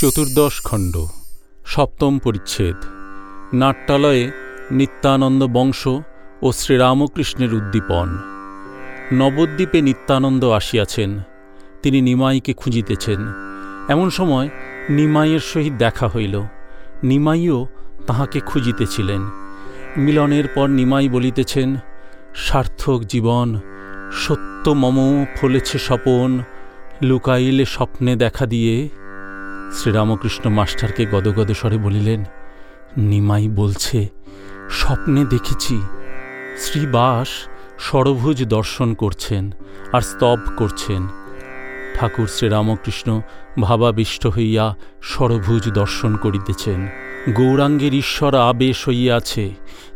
চতুর্দশ খণ্ড, সপ্তম পরিচ্ছেদ। নাট্যালয়ে নিত্যানন্দ বংশ ও শ্রীরামকৃষ্ণের উদ্দীপন। নবদ্বীপে নিত্যানন্দ আসিয়াছেন, তিনি নিমাইকে খুঁজিতেছেন। এমন সময় নিমাইয়ের সহিত দেখা হইল। নিমাইও তাহাকে খুঁজিতেছিলেন। মিলনের পর নিমাই বলিতেছেন, সার্থক জীবন, সত্য মম ফলেছে স্বপন, লুকাইলে স্বপ্নে দেখা দিয়ে শ্রীরামকৃষ্ণ মাস্টারকে গদগদ স্বরে বলিলেন, নিমাই বলছে, স্বপ্নে দেখেছি শ্রীবাস সরভুজ দর্শন করছেন আর স্তব করছেন। ঠাকুর শ্রীরামকৃষ্ণ ভাবাবিষ্ট হইয়া সরভুজ দর্শন করিতেছেন। গৌরাঙ্গের ঈশ্বর আবেশ হইয়াছে।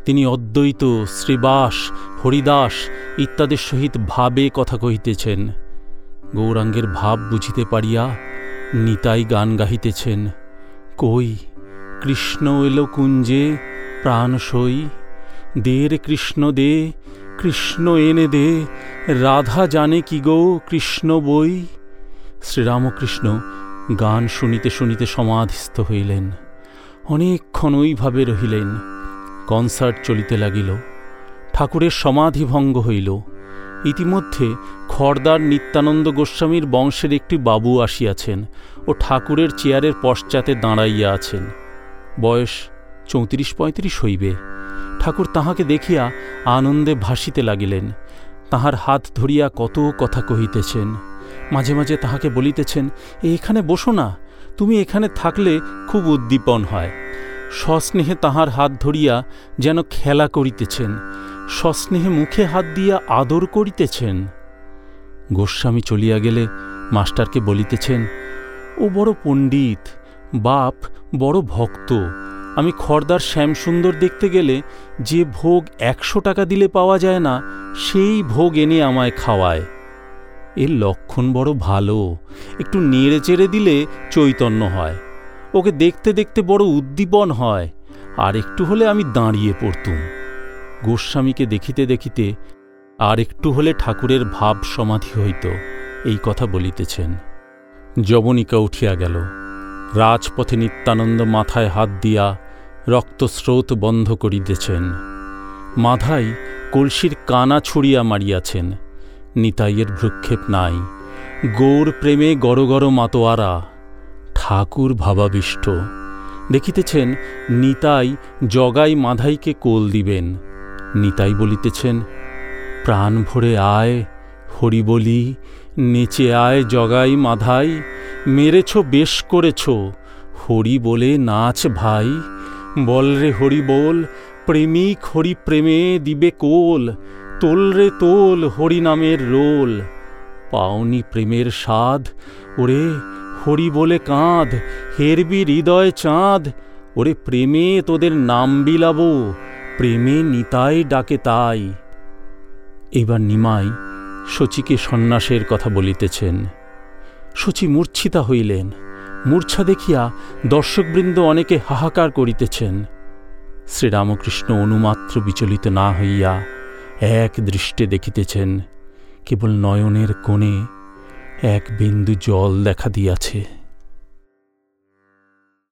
তিনি অদ্বৈত, শ্রীবাস, হরিদাস ইত্যাদির সহিত ভাবে কথা কহিতেছেন। গৌরাঙ্গের ভাব বুঝিতে পারিয়া নিতাই গান গাহিতেছেন। কই, কৃষ্ণ এলো কুঞ্জে প্রাণ সই। দে কৃষ্ণ দে, কৃষ্ণ এনে দে। রাধা জানে কি গো কৃষ্ণ বই। শ্রীরামকৃষ্ণ গান শুনিতে শুনিতে সমাধিস্থ হইলেন। অনেকক্ষণ ওইভাবে রহিলেন। কনসার্ট চলিতে লাগিল। ঠাকুরের সমাধি ভঙ্গ হইল। ইতিমধ্যে খড়দার নিত্যানন্দ গোস্বামীর বংশের একটি বাবু আসিয়াছেন ও ঠাকুরের চেয়ারের পশ্চাতে দাঁড়াইয়া আছেন। বয়স চৌত্রিশ পঁয়ত্রিশ হইবে। ঠাকুর তাহাকে দেখিয়া আনন্দে ভাসিতে লাগিলেন। তাহার হাত ধরিয়া কত কথা কহিতেছেন। মাঝে মাঝে তাহাকে বলিতেছেন এখানে বসো না, তুমি এখানে থাকলে খুব উদ্দীপন হয় সস্নেহে তাহার হাত ধরিয়া যেন খেলা করিতেছেন, সস্নেহে মুখে হাত দিয়া আদর করিতেছেন। গোস্বামী চলিয়া গেলে মাস্টারকে বলিতেছেন, ও বড় পণ্ডিত, বাপ বড় ভক্ত, আমি খর্দার শ্যামসুন্দর দেখতে গেলে যে ভোগ একশো টাকা দিলে পাওয়া যায় না, সেই ভোগ এনে আমায় খাওয়ায়। এর লক্ষণ বড় ভালো, একটু নেড়ে চেড়ে দিলে চৈতন্য হয়, ওকে দেখতে দেখতে বড় উদ্দীপন হয়, আর একটু হলে আমি দাঁড়িয়ে পড়তুম। গোস্বামীকে দেখিতে দেখিতে আর একটু হলে ঠাকুরের ভাব সমাধি হইত, এই কথা বলিতেছেন। যবনিকা উঠিয়া গেল। রাজপথে নিত্যানন্দ মাথায় হাত দিয়া রক্তস্রোত বন্ধ করিতেছেন। মাথায় কলসির কানা ছুড়িয়া মারিয়াছেন। নিতাইয়ের ভ্রুক্ষেপ নাই। গৌর প্রেমে গড় গড় মাতোয়ারা। ঠাকুর ভাবাবিষ্ট। দেখিতেছেন, নিতাই জগাই মাধাইকে কোল দিবেন। নিতাই বলিতেছেন প্রাণ ভরে আয়, হরি বলি, নেচে আয়, জগাই মাধাই, মেরেছ, বেশ করেছ, হরি বলে নাচ ভাই, বল রে হরি বল, প্রেমিক হরি প্রেমে দিবে কোল, তোল রে তোল হরি নামের রোল, পাওনি প্রেমের স্বাদ, ওরে হরি বলে কাঁধ হেরবি হৃদয় চাঁদ, ওরে প্রেমে তোদের নাম বিলাবো, প্রেমে নিতাই ডাকে তাই এবার নিমাই শচীকে সন্ন্যাসের কথা বলিতেছেন। শচী মূর্ছিতা হইলেন। মূর্ছা দেখিয়া দর্শকবৃন্দ অনেকে হাহাকার করিতেছেন। শ্রীরামকৃষ্ণ অনুমাত্র বিচলিত না হইয়া এক দৃষ্টে দেখিতেছেন, কেবল নয়নের কোণে এক বিন্দু জল দেখা দিয়াছে।